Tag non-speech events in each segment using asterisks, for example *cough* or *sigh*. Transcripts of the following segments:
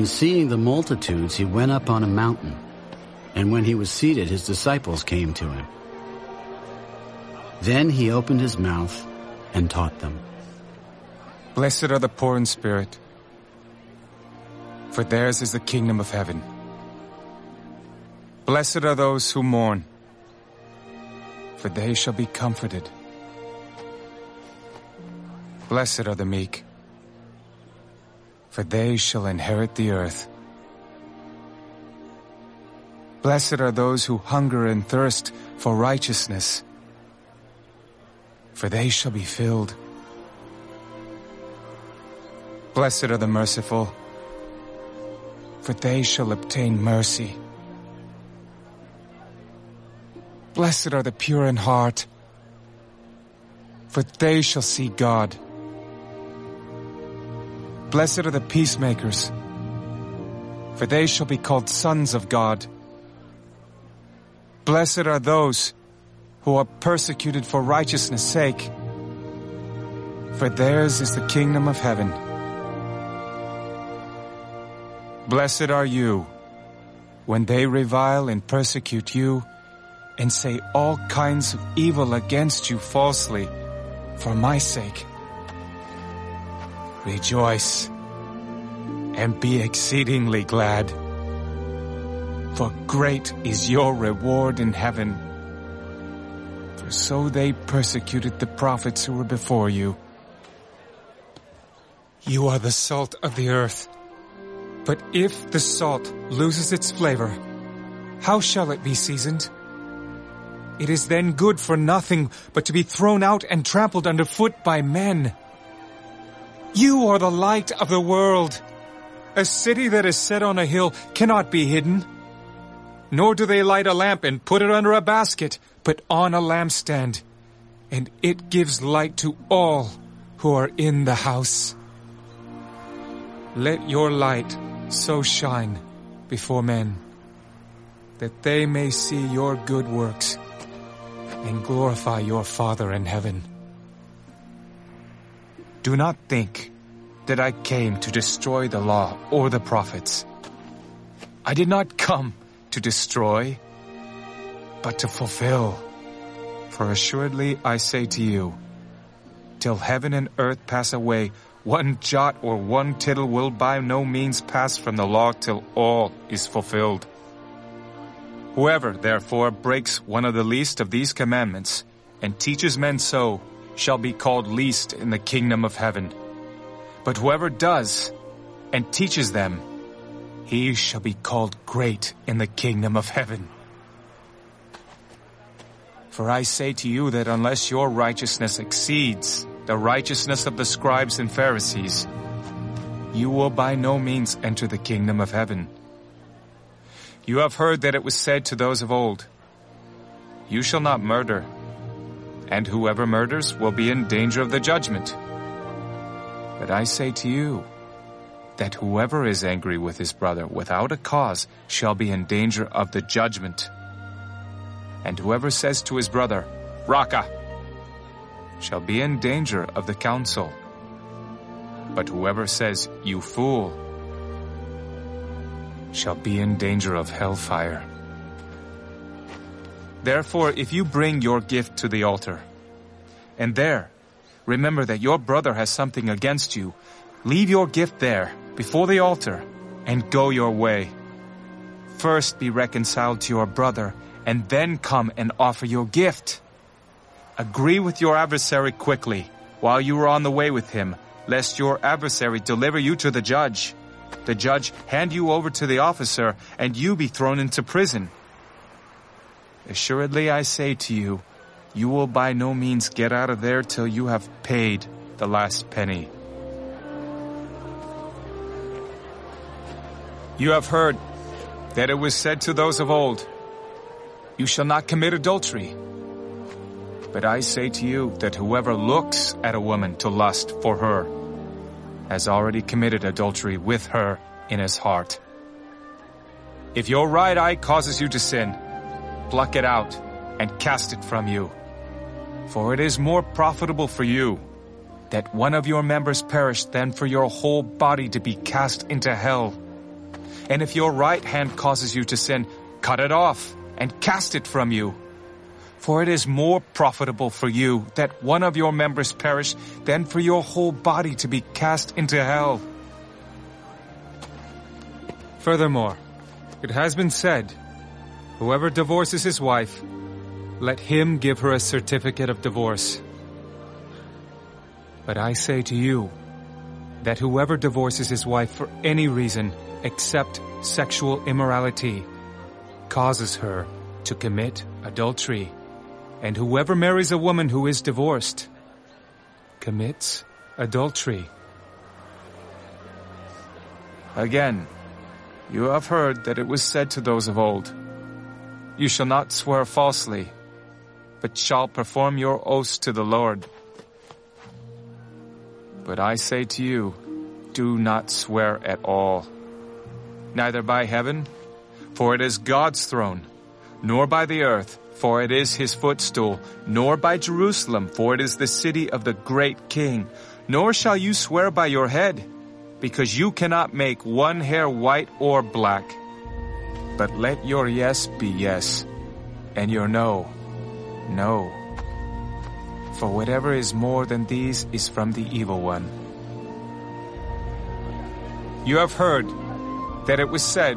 And seeing the multitudes, he went up on a mountain. And when he was seated, his disciples came to him. Then he opened his mouth and taught them. Blessed are the poor in spirit, for theirs is the kingdom of heaven. Blessed are those who mourn, for they shall be comforted. Blessed are the meek, for they shall inherit the earth. Blessed are those who hunger and thirst for righteousness, for they shall be filled. Blessed are the merciful, for they shall obtain mercy. Blessed are the pure in heart, for they shall see God. Blessed are the peacemakers, for they shall be called sons of God. Blessed are those who are persecuted for righteousness' sake, for theirs is the kingdom of heaven. Blessed are you when they revile and persecute you and say all kinds of evil against you falsely for my sake. Rejoice and be exceedingly glad, for great is your reward in heaven. For so they persecuted the prophets who were before you. You are the salt of the earth. But if the salt loses its flavor, how shall it be seasoned? It is then good for nothing but to be thrown out and trampled underfoot by men. You are the light of the world. A city that is set on a hill cannot be hidden. Nor do they light a lamp and put it under a basket, but on a lampstand. And it gives light to all who are in the house. Let your light so shine before men, that they may see your good works and glorify your Father in heaven. Do not think that I came to destroy the law or the prophets. I did not come to destroy, but to fulfill. For assuredly I say to you, till heaven and earth pass away, one jot or one tittle will by no means pass from the law till all is fulfilled. Whoever, therefore, breaks one of the least of these commandments and teaches men so shall be called least in the kingdom of heaven. But whoever does and teaches them, he shall be called great in the kingdom of heaven. For I say to you that unless your righteousness exceeds the righteousness of the scribes and Pharisees, you will by no means enter the kingdom of heaven. You have heard that it was said to those of old, You shall not murder, and whoever murders will be in danger of the judgment. But I say to you, that whoever is angry with his brother without a cause shall be in danger of the judgment. And whoever says to his brother, Raca, shall be in danger of the council. But whoever says, You fool, shall be in danger of hellfire. Therefore, if you bring your gift to the altar, and there remember that your brother has something against you, leave your gift there, before the altar, and go your way. First be reconciled to your brother, and then come and offer your gift. Agree with your adversary quickly, while you are on the way with him, lest your adversary deliver you to the judge. The judge hand you over to the officer, and you be thrown into prison. Assuredly I say to you, you will by no means get out of there till you have paid the last penny. You have heard that it was said to those of old, You shall not commit adultery. But I say to you that whoever looks at a woman to lust for her has already committed adultery with her in his heart. If your right eye causes you to sin, pluck it out and cast it from you. For it is more profitable for you that one of your members perish than for your whole body to be cast into hell. And if your right hand causes you to sin, cut it off and cast it from you. For it is more profitable for you that one of your members perish than for your whole body to be cast into hell. Furthermore, it has been said, whoever divorces his wife, let him give her a certificate of divorce. But I say to you, that whoever divorces his wife for any reason except sexual immorality causes her to commit adultery. And whoever marries a woman who is divorced commits adultery. Again, you have heard that it was said to those of old, You shall not swear falsely, but shall perform your oaths to the Lord. But I say to you, do not swear at all, neither by heaven, for it is God's throne, nor by the earth, for it is his footstool, nor by Jerusalem, for it is the city of the great king, nor shall you swear by your head, because you cannot make one hair white or black. But let your yes be yes, and your no, no. For whatever is more than these is from the evil one. You have heard that it was said,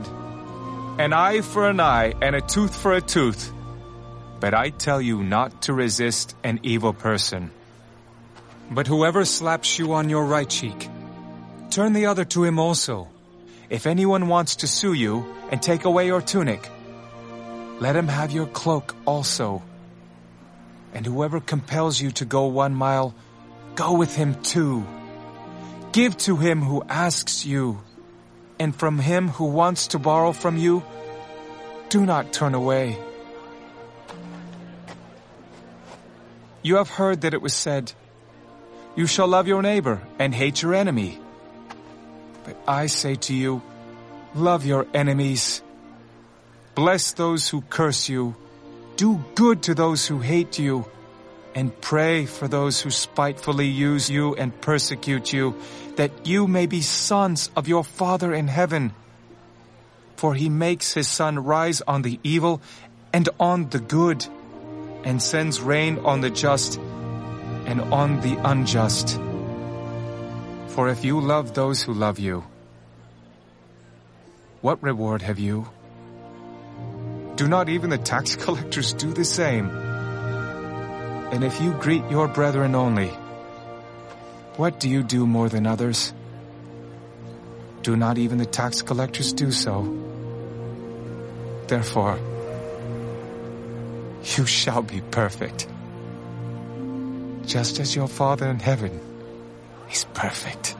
an eye for an eye and a tooth for a tooth. But I tell you not to resist an evil person. But whoever slaps you on your right cheek, turn the other to him also. If anyone wants to sue you and take away your tunic, let him have your cloak also. And whoever compels you to go one mile, go with him two. Give to him who asks you, and from him who wants to borrow from you, do not turn away. You have heard that it was said, You shall love your neighbor and hate your enemy. But I say to you, love your enemies. Bless those who curse you. Do good to those who hate you. And pray for those who spitefully use you and persecute you, that you may be sons of your Father in heaven. For he makes his sun rise on the evil and on the good, and sends rain on the just and on the unjust. For if you love those who love you, what reward have you? Do not even the tax *laughs* collectors do the same? And if you greet your brethren only, what do you do more than others? Do not even the tax collectors do so? Therefore, you *laughs* shall be perfect, just as your Father in heaven is perfect.